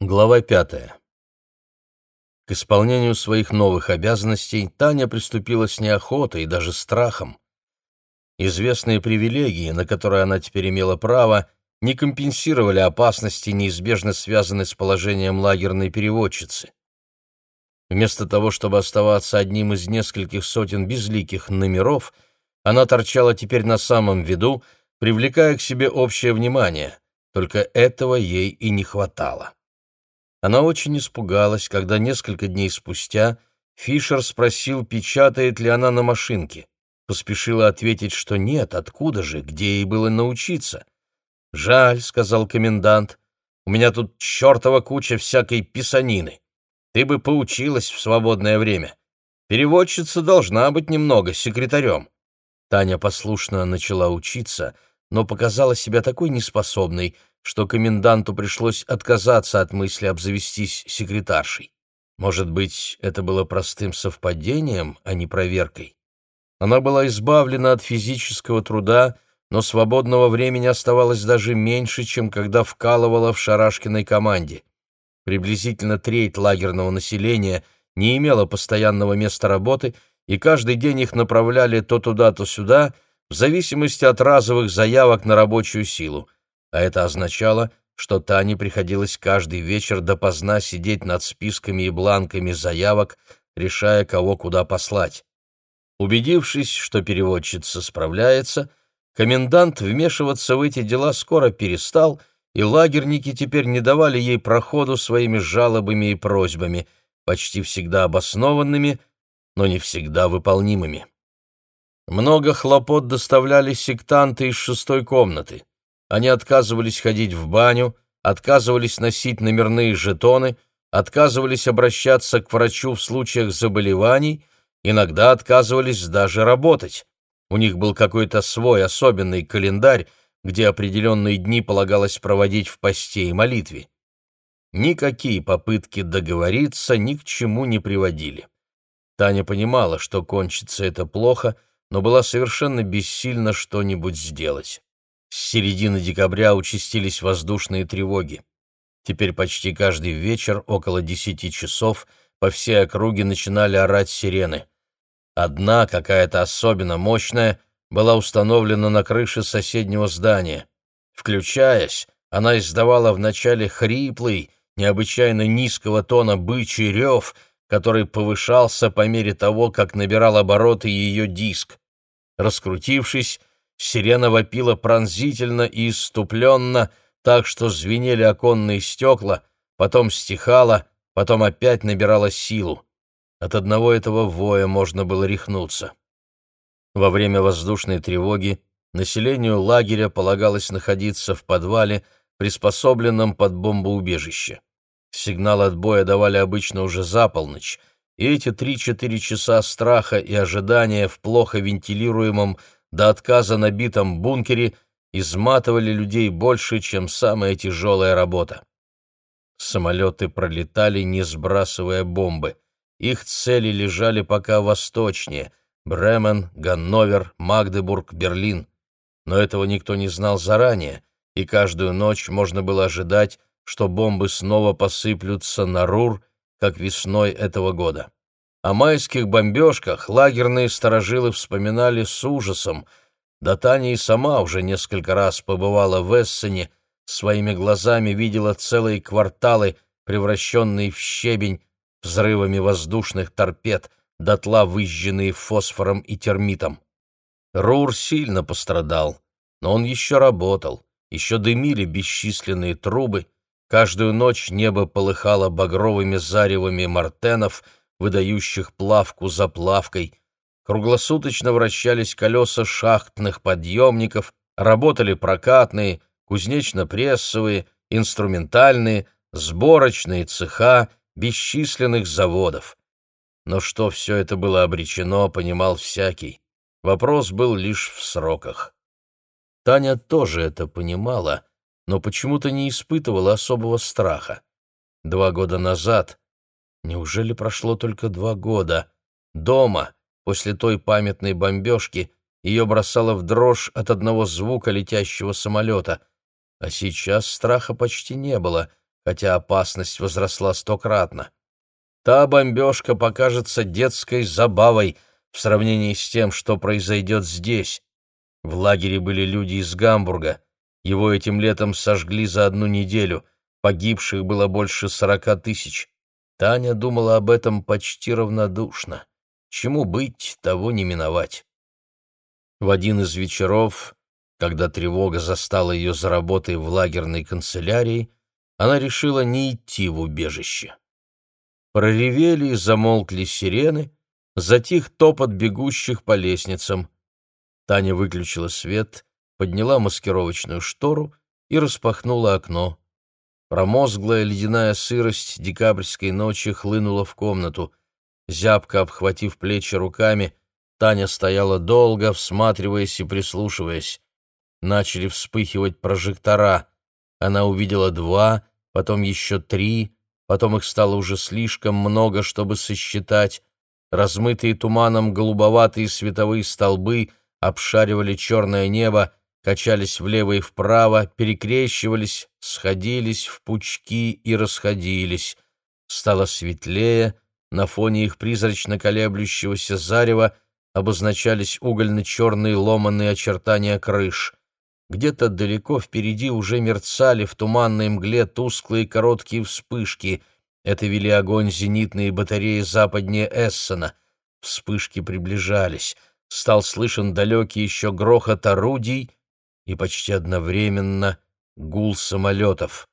Глава пятая. К исполнению своих новых обязанностей Таня приступила с неохотой и даже страхом. Известные привилегии, на которые она теперь имела право, не компенсировали опасности, неизбежно связанные с положением лагерной переводчицы. Вместо того, чтобы оставаться одним из нескольких сотен безликих номеров, она торчала теперь на самом виду, привлекая к себе общее внимание. Только этого ей и не хватало. Она очень испугалась, когда несколько дней спустя Фишер спросил, печатает ли она на машинке. Поспешила ответить, что нет, откуда же, где ей было научиться. «Жаль», — сказал комендант, — «у меня тут чертова куча всякой писанины. Ты бы поучилась в свободное время. Переводчица должна быть немного секретарем». Таня послушно начала учиться, но показала себя такой неспособной, что коменданту пришлось отказаться от мысли обзавестись секретаршей. Может быть, это было простым совпадением, а не проверкой? Она была избавлена от физического труда, но свободного времени оставалось даже меньше, чем когда вкалывала в Шарашкиной команде. Приблизительно треть лагерного населения не имела постоянного места работы, и каждый день их направляли то туда, то сюда, в зависимости от разовых заявок на рабочую силу а это означало, что Тане приходилось каждый вечер допоздна сидеть над списками и бланками заявок, решая, кого куда послать. Убедившись, что переводчица справляется, комендант вмешиваться в эти дела скоро перестал, и лагерники теперь не давали ей проходу своими жалобами и просьбами, почти всегда обоснованными, но не всегда выполнимыми. Много хлопот доставляли сектанты из шестой комнаты. Они отказывались ходить в баню, отказывались носить номерные жетоны, отказывались обращаться к врачу в случаях заболеваний, иногда отказывались даже работать. У них был какой-то свой особенный календарь, где определенные дни полагалось проводить в посте и молитве. Никакие попытки договориться ни к чему не приводили. Таня понимала, что кончится это плохо, но была совершенно бессильна что-нибудь сделать. С середины декабря участились воздушные тревоги. Теперь почти каждый вечер около десяти часов по всей округе начинали орать сирены. Одна, какая-то особенно мощная, была установлена на крыше соседнего здания. Включаясь, она издавала вначале хриплый, необычайно низкого тона бычий рев, который повышался по мере того, как набирал обороты ее диск. Раскрутившись, Сирена вопила пронзительно и иступленно, так что звенели оконные стекла, потом стихала, потом опять набирала силу. От одного этого воя можно было рехнуться. Во время воздушной тревоги населению лагеря полагалось находиться в подвале, приспособленном под бомбоубежище. Сигнал отбоя давали обычно уже за полночь, и эти три-четыре часа страха и ожидания в плохо вентилируемом до отказа набитом бункере изматывали людей больше, чем самая тяжелая работа. Самолеты пролетали, не сбрасывая бомбы. Их цели лежали пока восточнее — Бремен, Ганновер, Магдебург, Берлин. Но этого никто не знал заранее, и каждую ночь можно было ожидать, что бомбы снова посыплются на Рур, как весной этого года. О майских бомбежках лагерные сторожилы вспоминали с ужасом. Да Таня и сама уже несколько раз побывала в Эссене, своими глазами видела целые кварталы, превращенные в щебень, взрывами воздушных торпед, дотла выжженные фосфором и термитом. Рур сильно пострадал, но он еще работал, еще дымили бесчисленные трубы, каждую ночь небо полыхало багровыми заревами мартенов — выдающих плавку за плавкой, круглосуточно вращались колеса шахтных подъемников, работали прокатные, кузнечно-прессовые, инструментальные, сборочные цеха бесчисленных заводов. Но что все это было обречено, понимал всякий. Вопрос был лишь в сроках. Таня тоже это понимала, но почему-то не испытывала особого страха. Два года назад Неужели прошло только два года? Дома, после той памятной бомбежки, ее бросало в дрожь от одного звука летящего самолета. А сейчас страха почти не было, хотя опасность возросла стократно. Та бомбежка покажется детской забавой в сравнении с тем, что произойдет здесь. В лагере были люди из Гамбурга. Его этим летом сожгли за одну неделю. Погибших было больше сорока тысяч. Таня думала об этом почти равнодушно. Чему быть, того не миновать. В один из вечеров, когда тревога застала ее за работой в лагерной канцелярии, она решила не идти в убежище. Проревели и замолкли сирены, затих топот бегущих по лестницам. Таня выключила свет, подняла маскировочную штору и распахнула окно. Промозглая ледяная сырость декабрьской ночи хлынула в комнату. Зябко обхватив плечи руками, Таня стояла долго, всматриваясь и прислушиваясь. Начали вспыхивать прожектора. Она увидела два, потом еще три, потом их стало уже слишком много, чтобы сосчитать. Размытые туманом голубоватые световые столбы обшаривали черное небо, качались влево и вправо, перекрещивались, сходились в пучки и расходились. Стало светлее, на фоне их призрачно колеблющегося зарева обозначались угольно-черные ломанные очертания крыш. Где-то далеко впереди уже мерцали в туманной мгле тусклые короткие вспышки. Это вели огонь зенитные батареи западнее Эссена. Вспышки приближались. Стал слышен далекий еще грохот орудий и почти одновременно гул самолетов.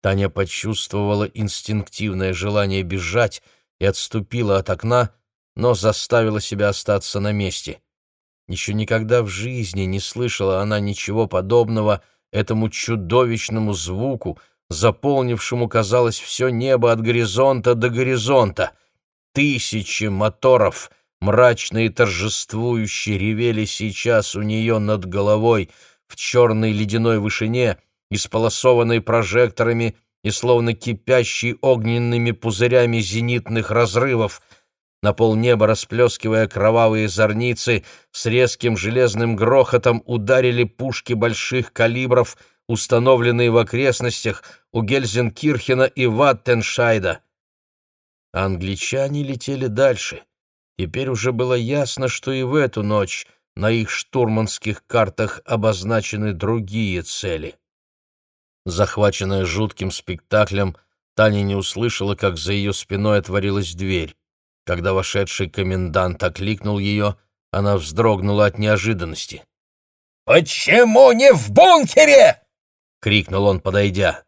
Таня почувствовала инстинктивное желание бежать и отступила от окна, но заставила себя остаться на месте. Еще никогда в жизни не слышала она ничего подобного этому чудовищному звуку, заполнившему, казалось, все небо от горизонта до горизонта. Тысячи моторов, мрачные торжествующие, ревели сейчас у нее над головой в черной ледяной вышине, исполосованной прожекторами и словно кипящей огненными пузырями зенитных разрывов — на полнеба, расплескивая кровавые зорницы, с резким железным грохотом ударили пушки больших калибров, установленные в окрестностях у Гельзенкирхена и Ваттеншайда. Англичане летели дальше. Теперь уже было ясно, что и в эту ночь на их штурманских картах обозначены другие цели. Захваченная жутким спектаклем, Таня не услышала, как за ее спиной отворилась дверь. Когда вошедший комендант окликнул ее, она вздрогнула от неожиданности. «Почему не в бункере?» — крикнул он, подойдя.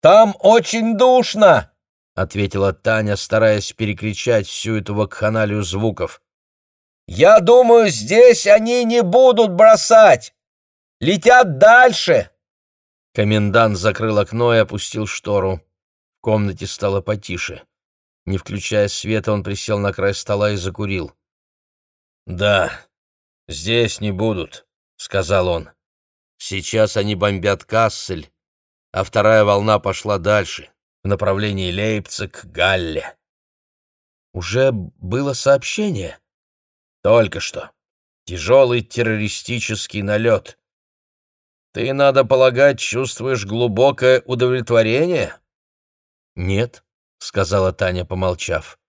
«Там очень душно!» — ответила Таня, стараясь перекричать всю эту вакханалию звуков. «Я думаю, здесь они не будут бросать! Летят дальше!» Комендант закрыл окно и опустил штору. В комнате стало потише. Не включая света, он присел на край стола и закурил. «Да, здесь не будут», — сказал он. «Сейчас они бомбят Кассель, а вторая волна пошла дальше, в направлении Лейпциг-Галле». «Уже было сообщение?» «Только что. Тяжелый террористический налет. Ты, надо полагать, чувствуешь глубокое удовлетворение?» «Нет», — сказала Таня, помолчав.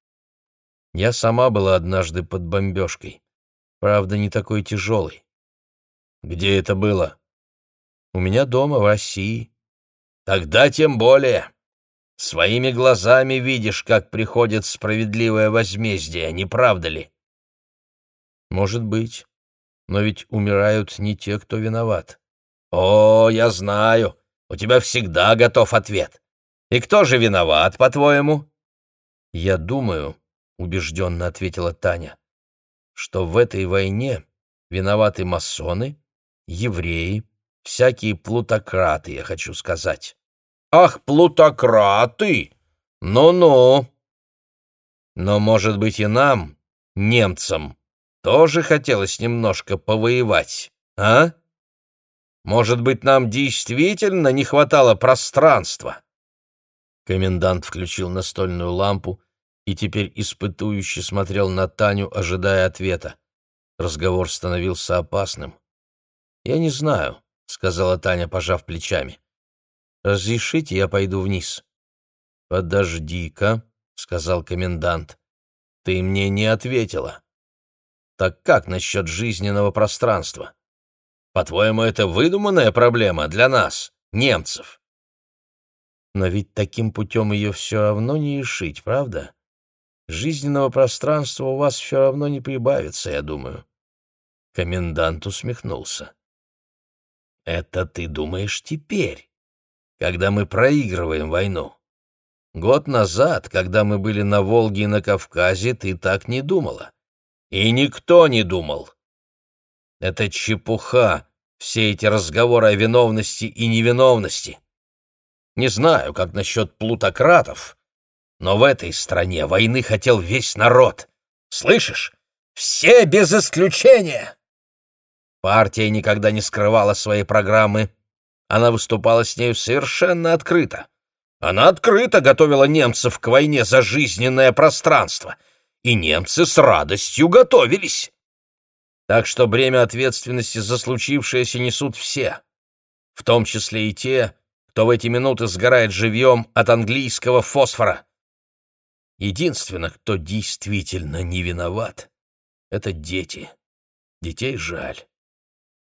«Я сама была однажды под бомбежкой. Правда, не такой тяжелой». «Где это было?» «У меня дома, в России». «Тогда тем более. Своими глазами видишь, как приходит справедливое возмездие, не правда ли?» «Может быть. Но ведь умирают не те, кто виноват». «О, я знаю. У тебя всегда готов ответ. И кто же виноват, по-твоему? Я думаю, убежденно ответила Таня, что в этой войне виноваты масоны, евреи, всякие плутократы, я хочу сказать. Ах, плутократы! Ну-ну. Но, может быть, и нам, немцам, тоже хотелось немножко повоевать, а? Может быть, нам действительно не хватало пространства? Комендант включил настольную лампу и теперь испытующе смотрел на Таню, ожидая ответа. Разговор становился опасным. «Я не знаю», — сказала Таня, пожав плечами. Разрешите, я пойду вниз?» «Подожди-ка», — сказал комендант. «Ты мне не ответила. Так как насчет жизненного пространства? По-твоему, это выдуманная проблема для нас, немцев?» «Но ведь таким путем ее все равно не решить, правда? Жизненного пространства у вас все равно не прибавится, я думаю». Комендант усмехнулся. «Это ты думаешь теперь, когда мы проигрываем войну? Год назад, когда мы были на Волге и на Кавказе, ты так не думала. И никто не думал. Это чепуха, все эти разговоры о виновности и невиновности. Не знаю, как насчет плутократов, но в этой стране войны хотел весь народ. Слышишь? Все без исключения. Партия никогда не скрывала своей программы. Она выступала с нею совершенно открыто. Она открыто готовила немцев к войне за жизненное пространство, и немцы с радостью готовились. Так что бремя ответственности за случившееся несут все, в том числе и те, кто в эти минуты сгорает живьем от английского фосфора. Единственное, кто действительно не виноват, — это дети. Детей жаль.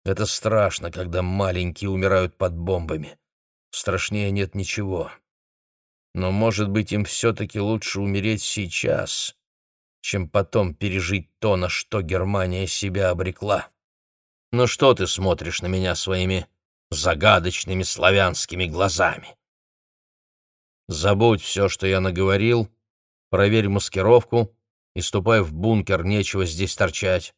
Это страшно, когда маленькие умирают под бомбами. Страшнее нет ничего. Но, может быть, им все-таки лучше умереть сейчас, чем потом пережить то, на что Германия себя обрекла. Ну что ты смотришь на меня своими загадочными славянскими глазами? Забудь все, что я наговорил, проверь маскировку и ступай в бункер, нечего здесь торчать.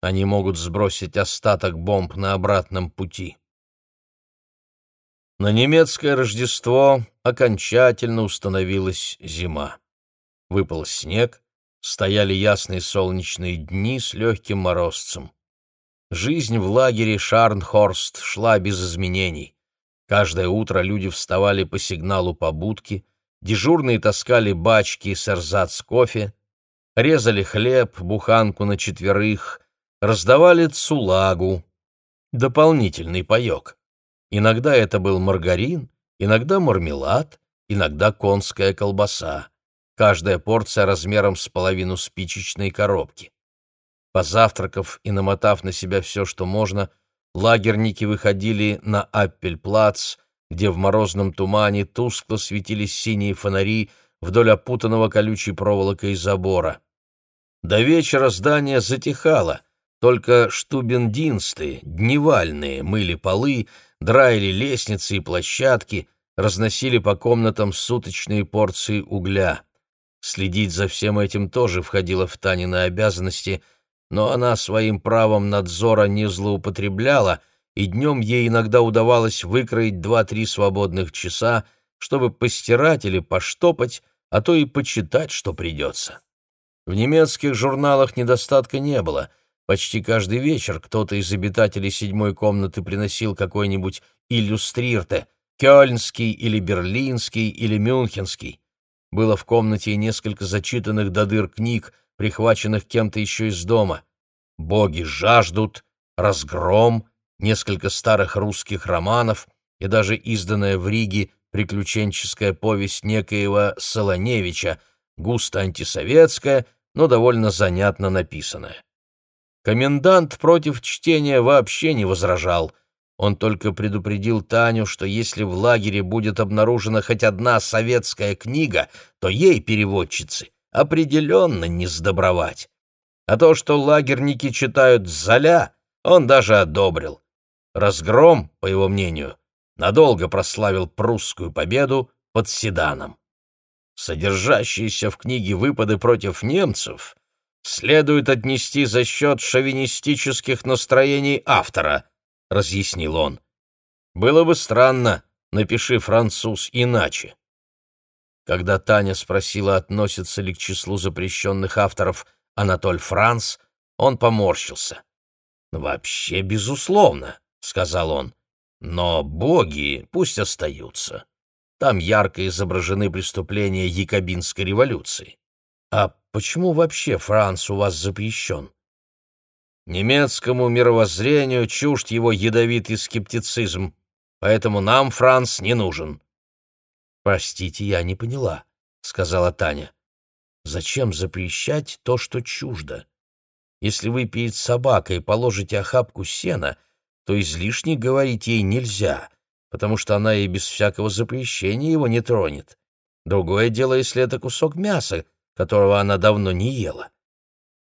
Они могут сбросить остаток бомб на обратном пути. На немецкое Рождество окончательно установилась зима. Выпал снег, стояли ясные солнечные дни с легким морозцем. Жизнь в лагере Шарнхорст шла без изменений. Каждое утро люди вставали по сигналу побудки, дежурные таскали бачки с эрзац кофе, резали хлеб, буханку на четверых, раздавали цулагу, дополнительный паек. Иногда это был маргарин, иногда мармелад, иногда конская колбаса. Каждая порция размером с половину спичечной коробки. Позавтракав и намотав на себя все, что можно, лагерники выходили на Аппельплац, где в морозном тумане тускло светились синие фонари вдоль опутанного колючей проволокой забора. До вечера здание затихало, только штубендинсты, дневальные, мыли полы, драили лестницы и площадки, разносили по комнатам суточные порции угля. Следить за всем этим тоже входило в Танины обязанности, но она своим правом надзора не злоупотребляла, и днем ей иногда удавалось выкроить два-три свободных часа, чтобы постирать или поштопать, а то и почитать, что придется. В немецких журналах недостатка не было — Почти каждый вечер кто-то из обитателей седьмой комнаты приносил какой-нибудь иллюстрирте, кёльнский или берлинский или мюнхенский. Было в комнате и несколько зачитанных до дыр книг, прихваченных кем-то еще из дома. «Боги жаждут», «Разгром», несколько старых русских романов и даже изданная в Риге приключенческая повесть некоего Солоневича, густо антисоветская, но довольно занятно написанная. Комендант против чтения вообще не возражал. Он только предупредил Таню, что если в лагере будет обнаружена хоть одна советская книга, то ей, переводчицы, определенно не сдобровать. А то, что лагерники читают «Золя», он даже одобрил. Разгром, по его мнению, надолго прославил прусскую победу под Седаном. Содержащиеся в книге выпады против немцев следует отнести за счет шовинистических настроений автора, — разъяснил он. Было бы странно, напиши француз иначе. Когда Таня спросила, относится ли к числу запрещенных авторов Анатоль Франц, он поморщился. «Вообще, безусловно», — сказал он, — «но боги пусть остаются. Там ярко изображены преступления Якобинской революции. А почему вообще Франц у вас запрещен? Немецкому мировоззрению чужд его ядовитый скептицизм, поэтому нам Франц не нужен». «Простите, я не поняла», — сказала Таня. «Зачем запрещать то, что чуждо? Если вы перед собакой положите охапку сена, то излишне говорить ей нельзя, потому что она и без всякого запрещения его не тронет. Другое дело, если это кусок мяса, которого она давно не ела.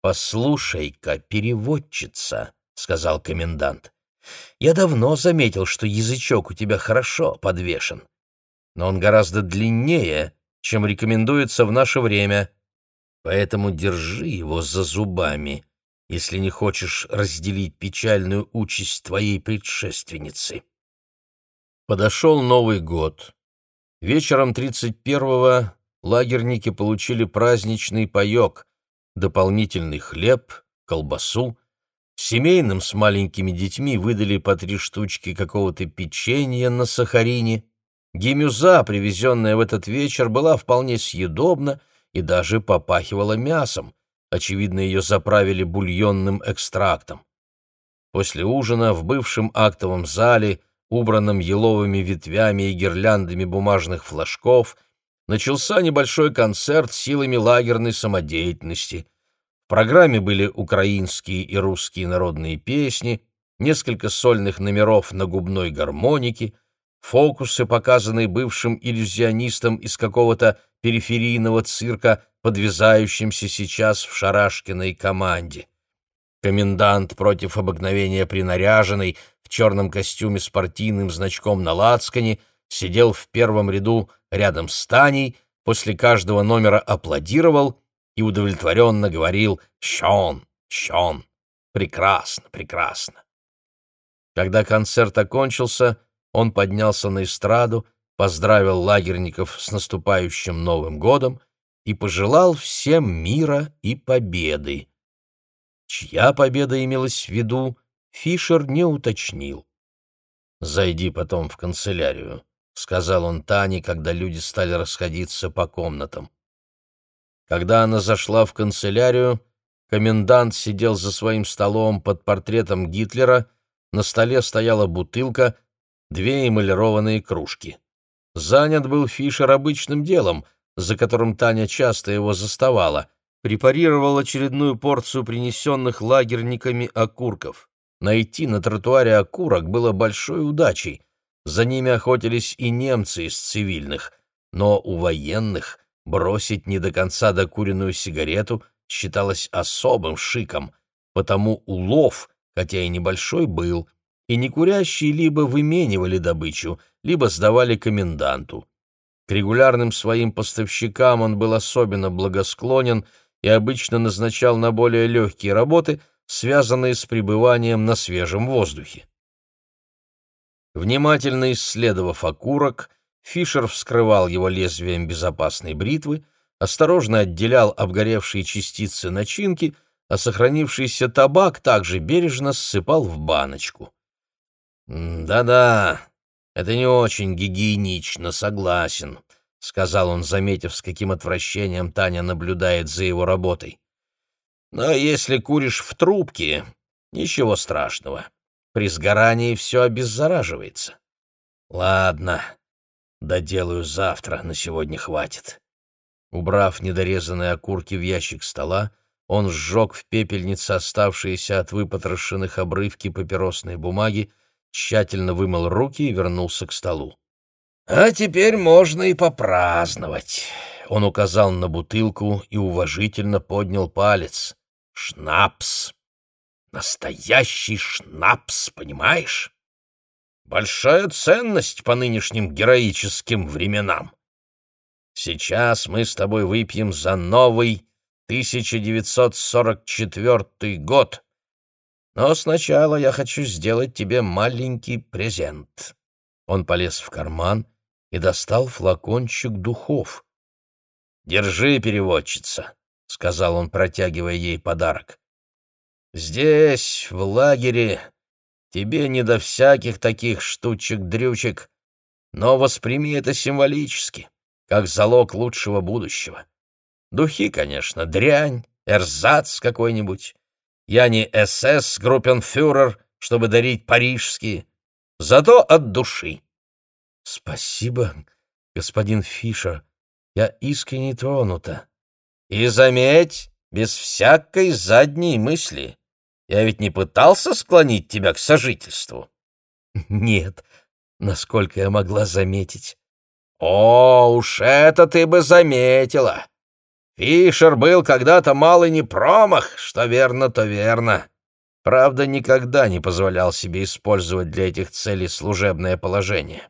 «Послушай-ка, переводчица», — сказал комендант, — «я давно заметил, что язычок у тебя хорошо подвешен, но он гораздо длиннее, чем рекомендуется в наше время, поэтому держи его за зубами, если не хочешь разделить печальную участь твоей предшественницы». Подошел Новый год. Вечером 31-го лагерники получили праздничный паек, дополнительный хлеб, колбасу. Семейным с маленькими детьми выдали по три штучки какого-то печенья на сахарине. Гемюза, привезенная в этот вечер, была вполне съедобна и даже попахивала мясом. Очевидно, ее заправили бульонным экстрактом. После ужина в бывшем актовом зале, убранном еловыми ветвями и гирляндами бумажных флажков, начался небольшой концерт силами лагерной самодеятельности. В программе были украинские и русские народные песни, несколько сольных номеров на губной гармонике, фокусы, показанные бывшим иллюзионистом из какого-то периферийного цирка, подвязающимся сейчас в Шарашкиной команде. Комендант против обыкновения принаряженный, в черном костюме с партийным значком на лацкане, сидел в первом ряду рядом с Таней, после каждого номера аплодировал и удовлетворенно говорил «Щон, щон, прекрасно, прекрасно». Когда концерт окончился, он поднялся на эстраду, поздравил лагерников с наступающим Новым годом и пожелал всем мира и победы. Чья победа имелась в виду, Фишер не уточнил. «Зайди потом в канцелярию», — сказал он Тане, когда люди стали расходиться по комнатам. Когда она зашла в канцелярию, комендант сидел за своим столом под портретом Гитлера, на столе стояла бутылка, две эмалированные кружки. Занят был Фишер обычным делом, за которым Таня часто его заставала, препарировал очередную порцию принесенных лагерниками окурков. Найти на тротуаре окурок было большой удачей, за ними охотились и немцы из цивильных, но у военных бросить не до конца докуренную сигарету считалось особым шиком, потому улов, хотя и небольшой, был, и некурящие либо выменивали добычу, либо сдавали коменданту. К регулярным своим поставщикам он был особенно благосклонен и обычно назначал на более легкие работы, связанные с пребыванием на свежем воздухе. Внимательно исследовав окурок, Фишер вскрывал его лезвием безопасной бритвы, осторожно отделял обгоревшие частицы начинки, а сохранившийся табак также бережно ссыпал в баночку. «Да-да, это не очень гигиенично, согласен», — сказал он, заметив, с каким отвращением Таня наблюдает за его работой. «Но если куришь в трубке, ничего страшного. При сгорании все обеззараживается. Ладно, доделаю завтра, на сегодня хватит. Убрав недорезанные окурки в ящик стола, он сжег в пепельнице оставшиеся от выпотрошенных обрывки папиросной бумаги, тщательно вымыл руки и вернулся к столу. «А теперь можно и попраздновать», — он указал на бутылку и уважительно поднял палец. «Шнапс!» Настоящий шнапс, понимаешь? Большая ценность по нынешним героическим временам. Сейчас мы с тобой выпьем за новый 1944 год. Но сначала я хочу сделать тебе маленький презент. Он полез в карман и достал флакончик духов. «Держи, переводчица», — сказал он, протягивая ей подарок. Здесь, в лагере, тебе не до всяких таких штучек-дрючек, но восприми это символически, как залог лучшего будущего. Духи, конечно, дрянь, эрзац какой-нибудь. Я не СС, группенфюрер, чтобы дарить парижские, зато от души. Спасибо, господин Фишер. Я искренне тронута. И заметь, без всякой задней мысли. Я ведь не пытался склонить тебя к сожительству. Нет, насколько я могла заметить. О, уж это ты бы заметила. Фишер был когда-то малый не промах, что верно, то верно. Правда, никогда не позволял себе использовать для этих целей служебное положение.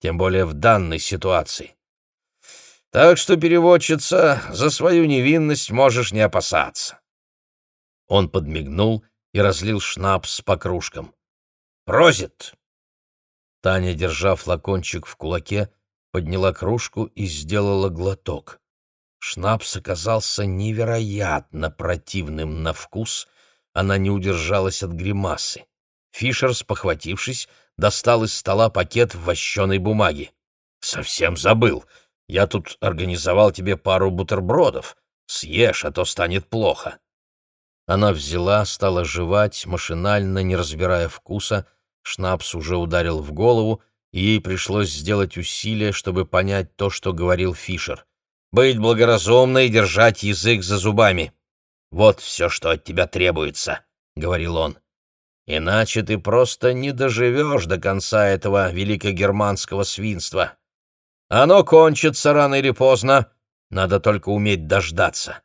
Тем более в данной ситуации. Так что, переводчица, за свою невинность можешь не опасаться. Он подмигнул и разлил шнапс по кружкам. «Прозит!» Таня, держа флакончик в кулаке, подняла кружку и сделала глоток. Шнапс оказался невероятно противным на вкус, она не удержалась от гримасы. Фишер, спохватившись, достал из стола пакет в вощеной бумаге. «Совсем забыл. Я тут организовал тебе пару бутербродов. Съешь, а то станет плохо». Она взяла, стала жевать, машинально, не разбирая вкуса. Шнапс уже ударил в голову, и ей пришлось сделать усилие, чтобы понять то, что говорил Фишер. «Быть благоразумной и держать язык за зубами. Вот все, что от тебя требуется», — говорил он. «Иначе ты просто не доживешь до конца этого великогерманского свинства. Оно кончится рано или поздно, надо только уметь дождаться.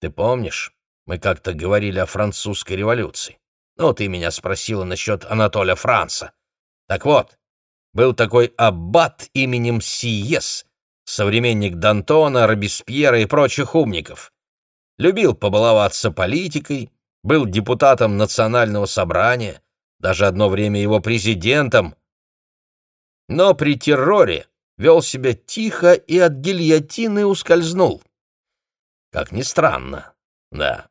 Ты помнишь, мы как-то говорили о французской революции? Ну, ты меня спросила насчет Анатоля Франца. Так вот, был такой аббат именем Сиес, современник Д'Антона, Робеспьера и прочих умников. Любил побаловаться политикой, был депутатом национального собрания, даже одно время его президентом. Но при терроре вел себя тихо и от гильотины ускользнул. Как ни странно, да.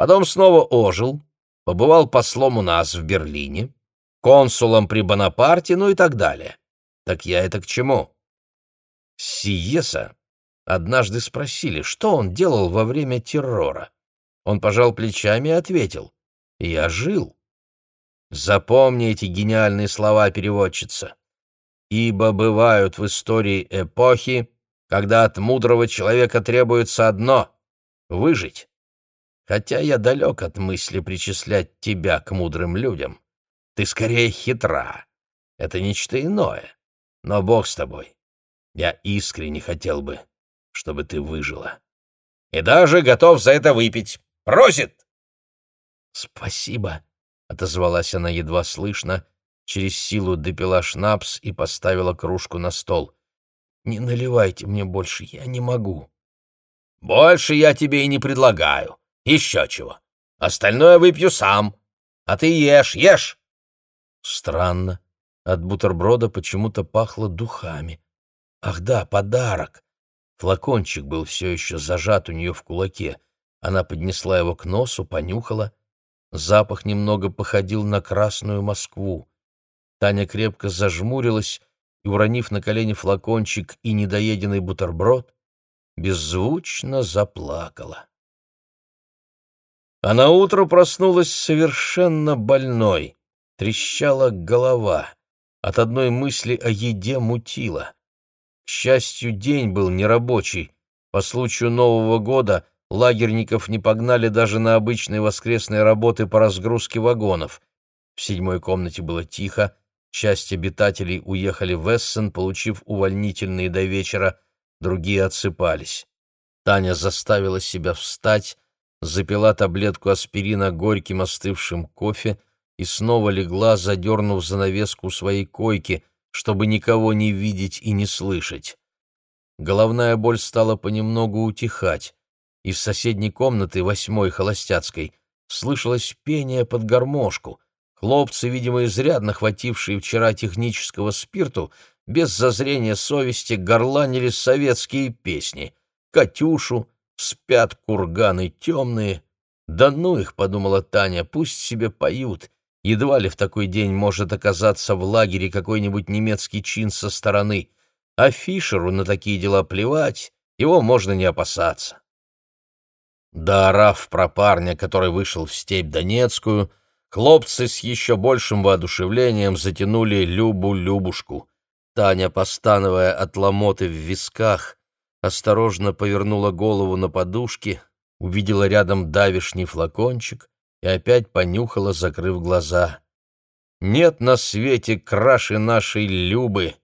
Потом снова ожил, побывал послом у нас в Берлине, консулом при Бонапарте, ну и так далее. Так я это к чему? Сиеса однажды спросили, что он делал во время террора. Он пожал плечами и ответил, «Я жил». Запомни эти гениальные слова переводчица ибо бывают в истории эпохи, когда от мудрого человека требуется одно — выжить. Хотя я далек от мысли причислять тебя к мудрым людям. Ты скорее хитра. Это нечто иное. Но Бог с тобой. Я искренне хотел бы, чтобы ты выжила. И даже готов за это выпить. Просит! Спасибо, — отозвалась она едва слышно, через силу допила шнапс и поставила кружку на стол. «Не наливайте мне больше, я не могу». «Больше я тебе и не предлагаю. Еще чего. Остальное выпью сам. А ты ешь, ешь!» Странно. От бутерброда почему-то пахло духами. Ах да, подарок. Флакончик был все еще зажат у нее в кулаке. Она поднесла его к носу, понюхала. Запах немного походил на Красную Москву. Таня крепко зажмурилась и, уронив на колени флакончик и недоеденный бутерброд, беззвучно заплакала. А на утро проснулась совершенно больной, трещала голова, от одной мысли о еде мутила. К счастью, день был нерабочий. По случаю Нового года лагерников не погнали даже на обычные воскресные работы по разгрузке вагонов. В седьмой комнате было тихо, Часть обитателей уехали в Эссен, получив увольнительные до вечера, другие отсыпались. Таня заставила себя встать, запила таблетку аспирина горьким остывшим кофе и снова легла, задернув занавеску своей койки, чтобы никого не видеть и не слышать. Головная боль стала понемногу утихать. Из соседней комнаты, восьмой холостяцкой, слышалось пение под гармошку — Хлопцы, видимо, изрядно хватившие вчера технического спирту, без зазрения совести горланили советские песни. «Катюшу», «Спят курганы темные». «Да ну их», — подумала Таня, — «пусть себе поют». Едва ли в такой день может оказаться в лагере какой-нибудь немецкий чин со стороны. А Фишеру на такие дела плевать, его можно не опасаться. Доорав про парня, который вышел в степь Донецкую, Хлопцы с еще большим воодушевлением затянули Любу-Любушку. Таня, постановая от ломоты в висках, осторожно повернула голову на подушке, увидела рядом давишний флакончик и опять понюхала, закрыв глаза. «Нет на свете краши нашей Любы!»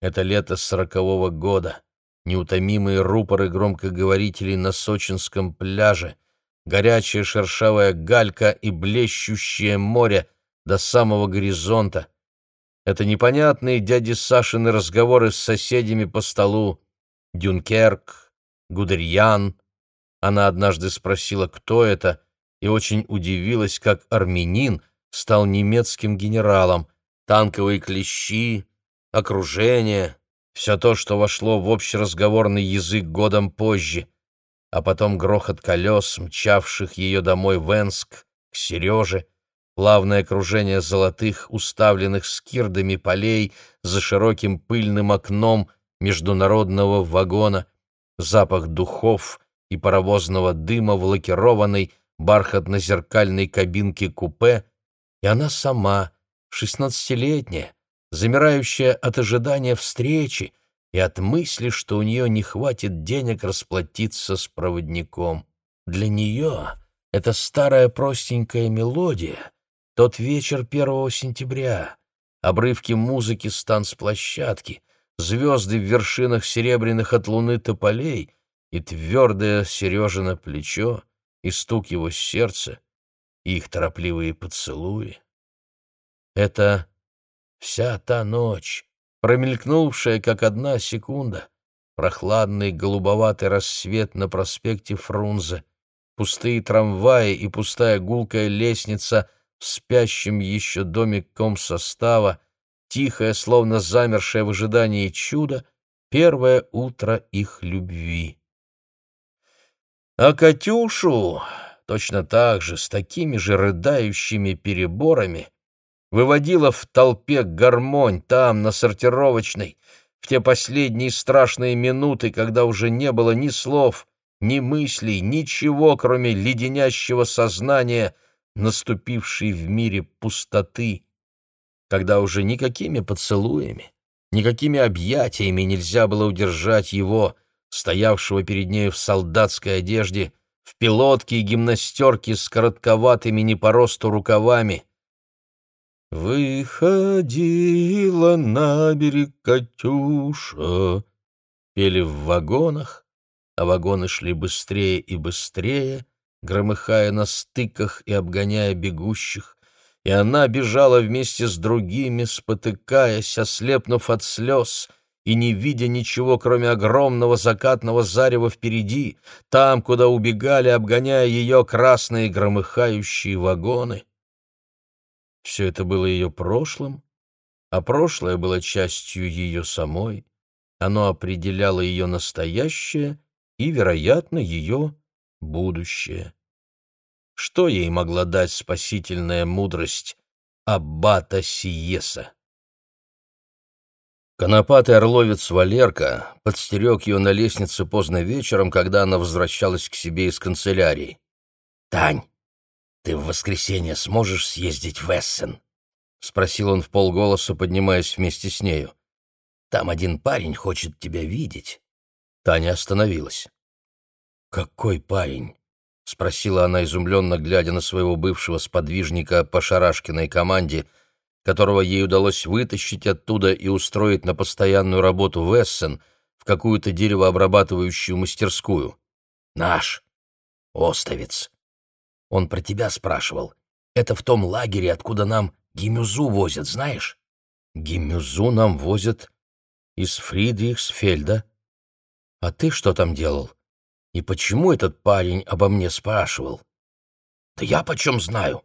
Это лето сорокового года, неутомимые рупоры громкоговорителей на сочинском пляже, горячая шершавая галька и блещущее море до самого горизонта. Это непонятные дяди Сашины разговоры с соседями по столу. Дюнкерк, Гудерьян. Она однажды спросила, кто это, и очень удивилась, как армянин стал немецким генералом. Танковые клещи, окружение, все то, что вошло в общеразговорный язык годом позже, а потом грохот колес, мчавших ее домой в Энск, к Сереже, плавное окружение золотых, уставленных скирдами полей за широким пыльным окном международного вагона, запах духов и паровозного дыма в лакированной бархатно-зеркальной кабинке купе, и она сама, шестнадцатилетняя, замирающая от ожидания встречи и от мысли, что у нее не хватит денег расплатиться с проводником. Для нее это старая простенькая мелодия, тот вечер первого сентября, обрывки музыки с танцплощадки, звезды в вершинах серебряных от луны тополей и твердое Сережина плечо, и стук его сердца, и их торопливые поцелуи. Это Вся та ночь, промелькнувшая как одна секунда, прохладный голубоватый рассвет на проспекте Фрунзе, пустые трамваи и пустая гулкая лестница в спящем еще доме комсостава, тихое, словно замершее в ожидании чуда, первое утро их любви. А Катюшу точно так же, с такими же рыдающими переборами, выводила в толпе гармонь там, на сортировочной, в те последние страшные минуты, когда уже не было ни слов, ни мыслей, ничего, кроме леденящего сознания, наступившей в мире пустоты, когда уже никакими поцелуями, никакими объятиями нельзя было удержать его, стоявшего перед нею в солдатской одежде, в пилотке и гимнастерке с коротковатыми не по росту рукавами — «Выходила на берег Катюша», пели в вагонах, а вагоны шли быстрее и быстрее, громыхая на стыках и обгоняя бегущих, и она бежала вместе с другими, спотыкаясь, ослепнув от слез и не видя ничего, кроме огромного закатного зарева впереди, там, куда убегали, обгоняя ее красные громыхающие вагоны. Все это было ее прошлым, а прошлое было частью ее самой. Оно определяло ее настоящее и, вероятно, ее будущее. Что ей могла дать спасительная мудрость Аббата Сиеса? Конопатый орловец Валерка подстерег ее на лестнице поздно вечером, когда она возвращалась к себе из канцелярии. «Тань, «Ты в воскресенье сможешь съездить в Эссен?» — спросил он в полголоса, поднимаясь вместе с нею. «Там один парень хочет тебя видеть». Таня остановилась. «Какой парень?» — спросила она, изумленно глядя на своего бывшего сподвижника по шарашкиной команде, которого ей удалось вытащить оттуда и устроить на постоянную работу в Эссен, в какую-то деревообрабатывающую мастерскую. «Наш. Остовец. Он про тебя спрашивал. Это в том лагере, откуда нам гимюзу возят, знаешь? Гимюзу нам возят из Фридрихсфельда. А ты что там делал? И почему этот парень обо мне спрашивал? Да я почем знаю.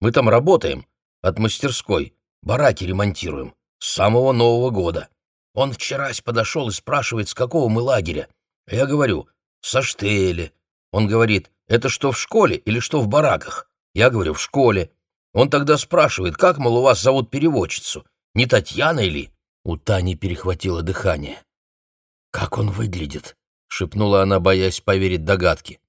Мы там работаем, от мастерской, бараки ремонтируем, с самого Нового года. Он вчерась подошел и спрашивает, с какого мы лагеря. Я говорю, со Штеля. Он говорит, это что в школе или что в бараках? Я говорю, в школе. Он тогда спрашивает, как, мол, у вас зовут переводчицу? Не Татьяна или? У Тани перехватило дыхание. «Как он выглядит?» — шепнула она, боясь поверить догадке.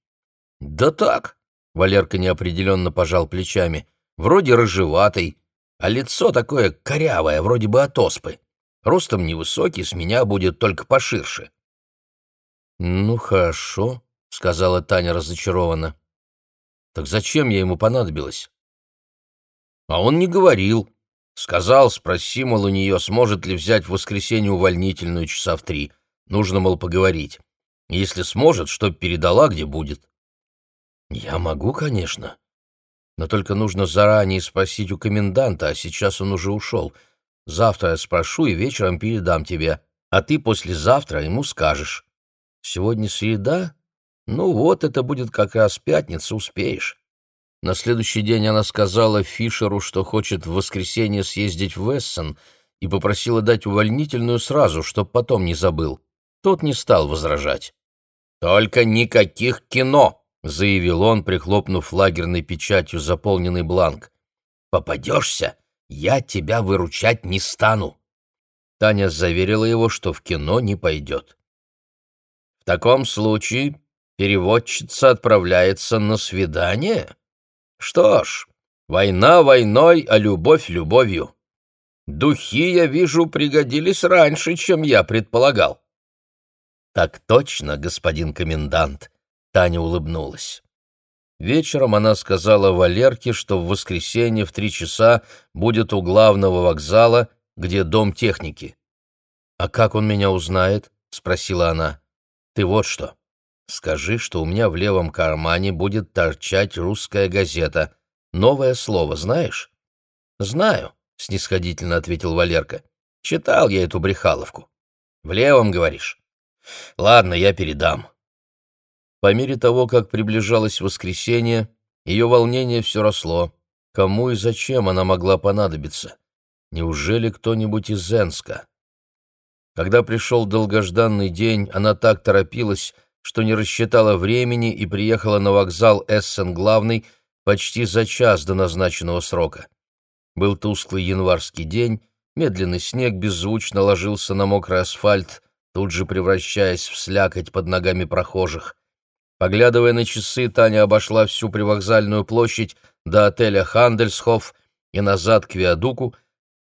«Да так», — Валерка неопределенно пожал плечами, — «вроде рыжеватый, а лицо такое корявое, вроде бы от оспы. Ростом невысокий, с меня будет только поширше». «Ну, хорошо», — сказала Таня разочарованно. «Так зачем я ему понадобилась?» А он не говорил. Сказал, спроси, мол, у нее, сможет ли взять в воскресенье увольнительную часа в три. Нужно, мол, поговорить. Если сможет, чтоб передала, где будет. Я могу, конечно. Но только нужно заранее спросить у коменданта, а сейчас он уже ушел. Завтра я спрошу и вечером передам тебе, а ты послезавтра ему скажешь. Сегодня среда? Ну вот, это будет как раз пятница, успеешь. На следующий день она сказала Фишеру, что хочет в воскресенье съездить в Эссен, и попросила дать увольнительную сразу, чтоб потом не забыл. Тот не стал возражать. «Только никаких кино!» — заявил он, прихлопнув лагерной печатью заполненный бланк. «Попадешься, я тебя выручать не стану!» Таня заверила его, что в кино не пойдет. «В таком случае переводчица отправляется на свидание?» Что ж, война войной, а любовь любовью. Духи, я вижу, пригодились раньше, чем я предполагал. Так точно, господин комендант, Таня улыбнулась. Вечером она сказала Валерке, что в воскресенье в три часа будет у главного вокзала, где дом техники. «А как он меня узнает?» — спросила она. «Ты вот что. Скажи, что у меня в левом кармане будет торчать русская газета. Новое слово знаешь? Знаю, снисходительно ответил Валерка. Читал я эту брехаловку. В левом, говоришь? Ладно, я передам. По мере того, как приближалось воскресенье, ее волнение все росло. Кому и зачем она могла понадобиться? Неужели кто-нибудь из Энска? Когда пришел долгожданный день, она так торопилась, что не рассчитала времени и приехала на вокзал Эссен-главный почти за час до назначенного срока. Был тусклый январский день, медленный снег беззвучно ложился на мокрый асфальт, тут же превращаясь в слякоть под ногами прохожих. Поглядывая на часы, Таня обошла всю привокзальную площадь до отеля «Хандельсхоф» и назад к Виадуку,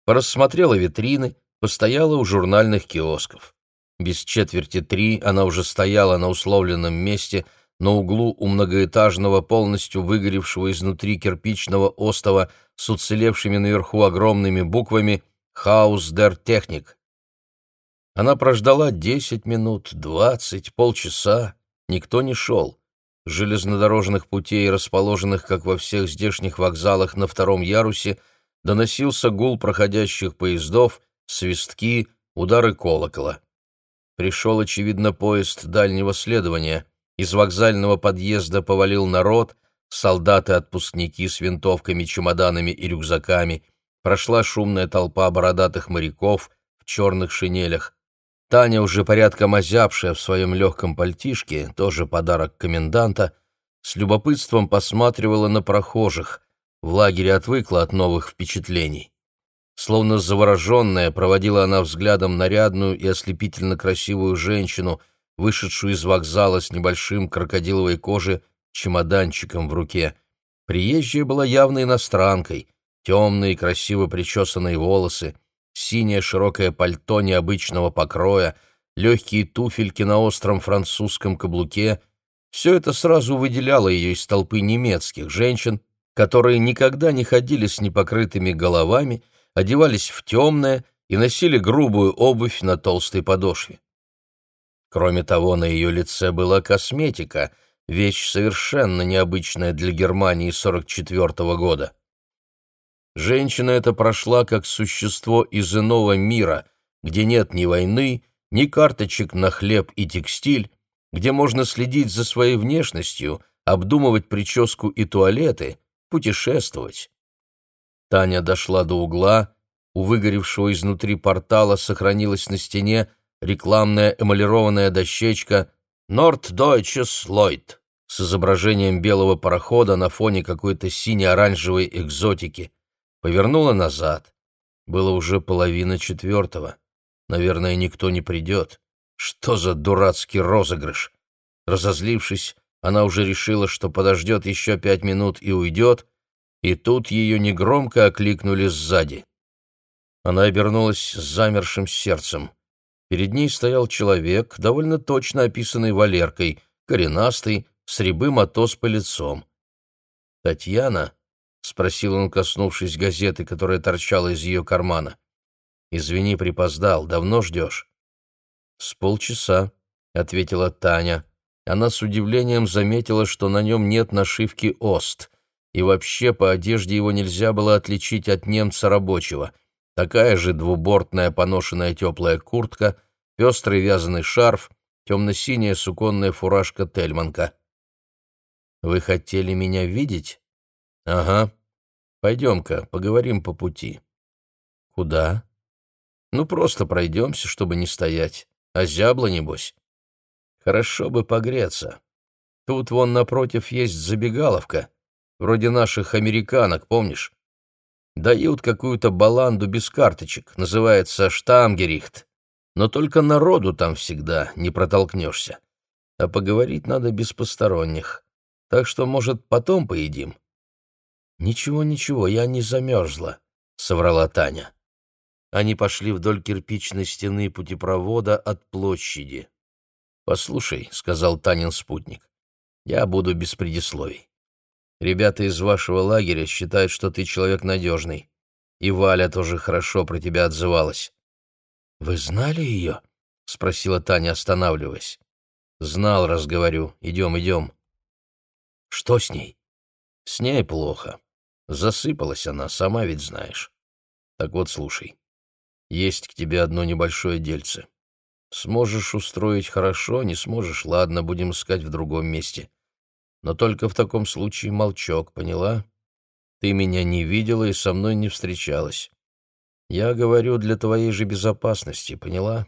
порассмотрела витрины, постояла у журнальных киосков. Без четверти три она уже стояла на условленном месте на углу у многоэтажного, полностью выгоревшего изнутри кирпичного остова с уцелевшими наверху огромными буквами «Хаус дер Техник». Она прождала десять минут, двадцать, полчаса. Никто не шел. железнодорожных путей, расположенных, как во всех здешних вокзалах на втором ярусе, доносился гул проходящих поездов, свистки, удары колокола. Пришел, очевидно, поезд дальнего следования. Из вокзального подъезда повалил народ, солдаты-отпускники с винтовками, чемоданами и рюкзаками. Прошла шумная толпа бородатых моряков в черных шинелях. Таня, уже порядком озябшая в своем легком пальтишке, тоже подарок коменданта, с любопытством посматривала на прохожих. В лагере отвыкла от новых впечатлений. Словно завороженная, проводила она взглядом нарядную и ослепительно красивую женщину, вышедшую из вокзала с небольшим крокодиловой кожи чемоданчиком в руке. Приезжая была явно иностранкой, темные красиво причесанные волосы, синее широкое пальто необычного покроя, легкие туфельки на остром французском каблуке — все это сразу выделяло ее из толпы немецких женщин, которые никогда не ходили с непокрытыми головами одевались в темное и носили грубую обувь на толстой подошве. Кроме того, на ее лице была косметика, вещь совершенно необычная для Германии 44 -го года. Женщина эта прошла как существо из иного мира, где нет ни войны, ни карточек на хлеб и текстиль, где можно следить за своей внешностью, обдумывать прическу и туалеты, путешествовать. Таня дошла до угла, у выгоревшего изнутри портала сохранилась на стене рекламная эмалированная дощечка «Норддeutsches Lloyd» с изображением белого парохода на фоне какой-то сине-оранжевой экзотики. Повернула назад. Было уже половина четвертого. Наверное, никто не придет. Что за дурацкий розыгрыш? Разозлившись, она уже решила, что подождет еще пять минут и уйдет, и тут ее негромко окликнули сзади. Она обернулась с замершим сердцем. Перед ней стоял человек, довольно точно описанный Валеркой, коренастый, с рябым отос по лицом. «Татьяна?» — спросил он, коснувшись газеты, которая торчала из ее кармана. «Извини, припоздал. Давно ждешь?» «С полчаса», — ответила Таня. Она с удивлением заметила, что на нем нет нашивки «Ост», и вообще по одежде его нельзя было отличить от немца рабочего. Такая же двубортная поношенная теплая куртка, пестрый вязаный шарф, темно-синяя суконная фуражка Тельманка. «Вы хотели меня видеть?» «Ага. Пойдем-ка, поговорим по пути». «Куда?» «Ну, просто пройдемся, чтобы не стоять. А зябла, небось?» «Хорошо бы погреться. Тут вон напротив есть забегаловка, вроде наших американок, помнишь? Дают какую-то баланду без карточек, называется штамгерихт. Но только народу там всегда не протолкнешься. А поговорить надо без посторонних. Так что, может, потом поедим?» «Ничего, ничего, я не замерзла», — соврала Таня. Они пошли вдоль кирпичной стены путепровода от площади. «Послушай», — сказал Танин спутник, — «я буду без предисловий. Ребята из вашего лагеря считают, что ты человек надежный. И Валя тоже хорошо про тебя отзывалась». «Вы знали ее?» — спросила Таня, останавливаясь. «Знал, раз говорю. Идем, идем». Что с ней? С ней плохо. Засыпалась она, сама ведь знаешь. Так вот, слушай. Есть к тебе одно небольшое дельце. Сможешь устроить хорошо, не сможешь, ладно, будем искать в другом месте. Но только в таком случае молчок, поняла? Ты меня не видела и со мной не встречалась. Я говорю для твоей же безопасности, поняла?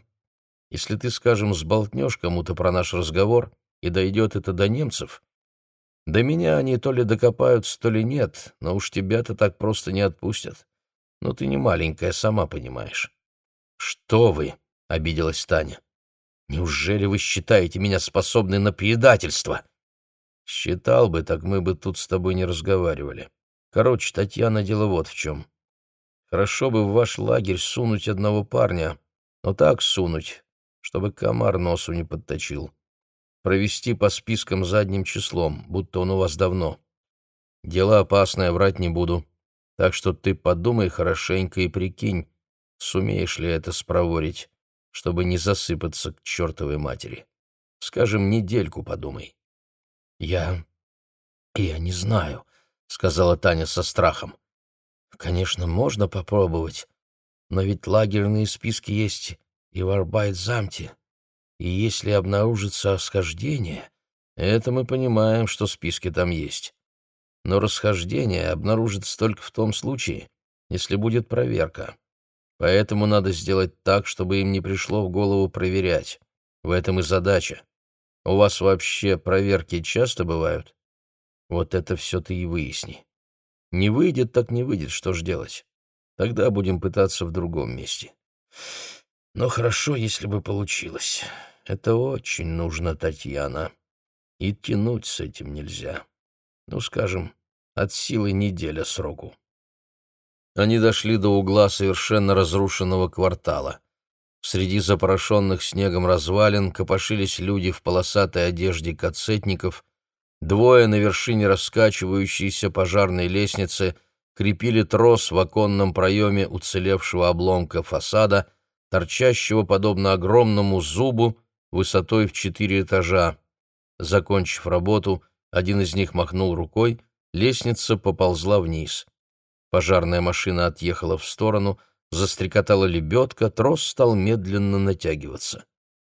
Если ты, скажем, сболтнешь кому-то про наш разговор, и дойдет это до немцев, до меня они то ли докопаются, то ли нет, но уж тебя-то так просто не отпустят. Но ты не маленькая, сама понимаешь. Что вы? — обиделась Таня. Неужели вы считаете меня способной на предательство? Считал бы, так мы бы тут с тобой не разговаривали. Короче, Татьяна, дело вот в чем. Хорошо бы в ваш лагерь сунуть одного парня, но так сунуть, чтобы комар носу не подточил провести по спискам задним числом, будто он у вас давно. Дело опасное, врать не буду. Так что ты подумай хорошенько и прикинь, сумеешь ли это спроворить, чтобы не засыпаться к чертовой матери. Скажем, недельку подумай. Я... я не знаю, — сказала Таня со страхом. Конечно, можно попробовать, но ведь лагерные списки есть и в Арбайтзамте и если обнаружится расхождение, это мы понимаем, что списки там есть. Но расхождение обнаружится только в том случае, если будет проверка. Поэтому надо сделать так, чтобы им не пришло в голову проверять. В этом и задача. У вас вообще проверки часто бывают? Вот это все ты и выясни. Не выйдет, так не выйдет, что ж делать? Тогда будем пытаться в другом месте. Но хорошо, если бы получилось. Это очень нужно, Татьяна. И тянуть с этим нельзя. Ну, скажем, от силы неделя сроку. Они дошли до угла совершенно разрушенного квартала. Среди запорошенных снегом развалин копошились люди в полосатой одежде кацетников. Двое на вершине раскачивающейся пожарной лестницы крепили трос в оконном проеме уцелевшего обломка фасада — торчащего подобно огромному зубу высотой в четыре этажа. Закончив работу, один из них махнул рукой, лестница поползла вниз. Пожарная машина отъехала в сторону, застрекотала лебедка, трос стал медленно натягиваться.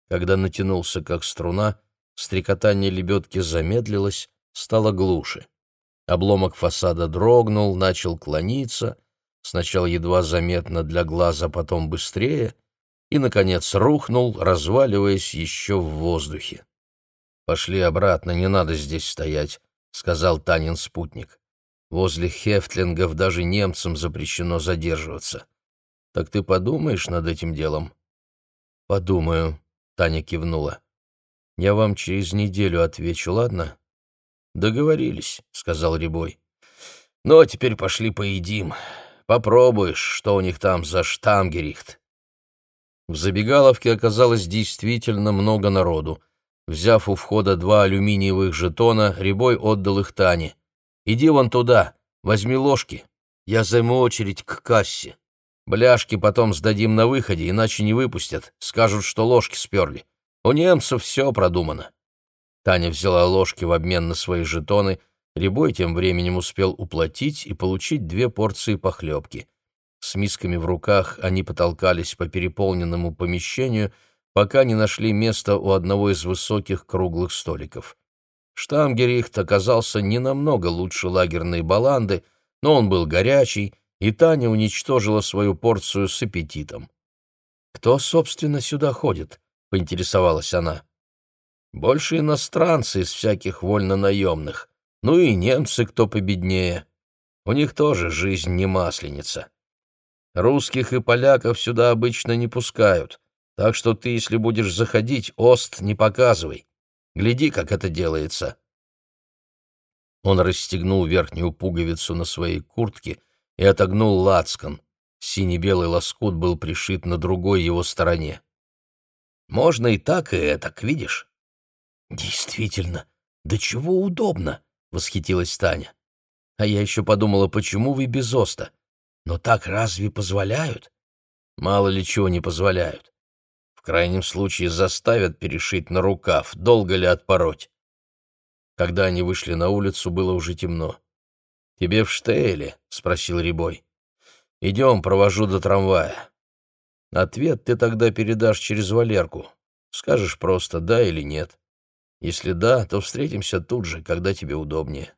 Когда натянулся как струна, стрекотание лебедки замедлилось, стало глуше. Обломок фасада дрогнул, начал клониться, сначала едва заметно для глаза, потом быстрее — и, наконец, рухнул, разваливаясь еще в воздухе. «Пошли обратно, не надо здесь стоять», — сказал Танин спутник. «Возле хефтлингов даже немцам запрещено задерживаться. Так ты подумаешь над этим делом?» «Подумаю», — Таня кивнула. «Я вам через неделю отвечу, ладно?» «Договорились», — сказал Рябой. «Ну, а теперь пошли поедим. попробуешь, что у них там за штамгерихт». В забегаловке оказалось действительно много народу. Взяв у входа два алюминиевых жетона, Рябой отдал их Тане. «Иди вон туда, возьми ложки, я займу очередь к кассе. Бляшки потом сдадим на выходе, иначе не выпустят, скажут, что ложки сперли. У немцев все продумано». Таня взяла ложки в обмен на свои жетоны, Рябой тем временем успел уплатить и получить две порции похлебки. С мисками в руках они потолкались по переполненному помещению, пока не нашли место у одного из высоких круглых столиков. Штамгерихт оказался не намного лучше лагерной баланды, но он был горячий, и Таня уничтожила свою порцию с аппетитом. «Кто, собственно, сюда ходит?» — поинтересовалась она. Больше иностранцы из всяких вольно-наемных. Ну и немцы, кто победнее. У них тоже жизнь не масленица. Русских и поляков сюда обычно не пускают, так что ты, если будешь заходить, ост не показывай. Гляди, как это делается. Он расстегнул верхнюю пуговицу на своей куртке и отогнул лацкан. Синий-белый лоскут был пришит на другой его стороне. Можно и так, и этак, видишь? «Действительно, да чего удобно!» — восхитилась Таня. «А я еще подумала, почему вы без оста? Но так разве позволяют?» «Мало ли чего не позволяют. В крайнем случае заставят перешить на рукав, долго ли отпороть». Когда они вышли на улицу, было уже темно. «Тебе в штейле?» — спросил Рябой. «Идем, провожу до трамвая». Ответ ты тогда передашь через Валерку. Скажешь просто «да» или «нет». Если да, то встретимся тут же, когда тебе удобнее.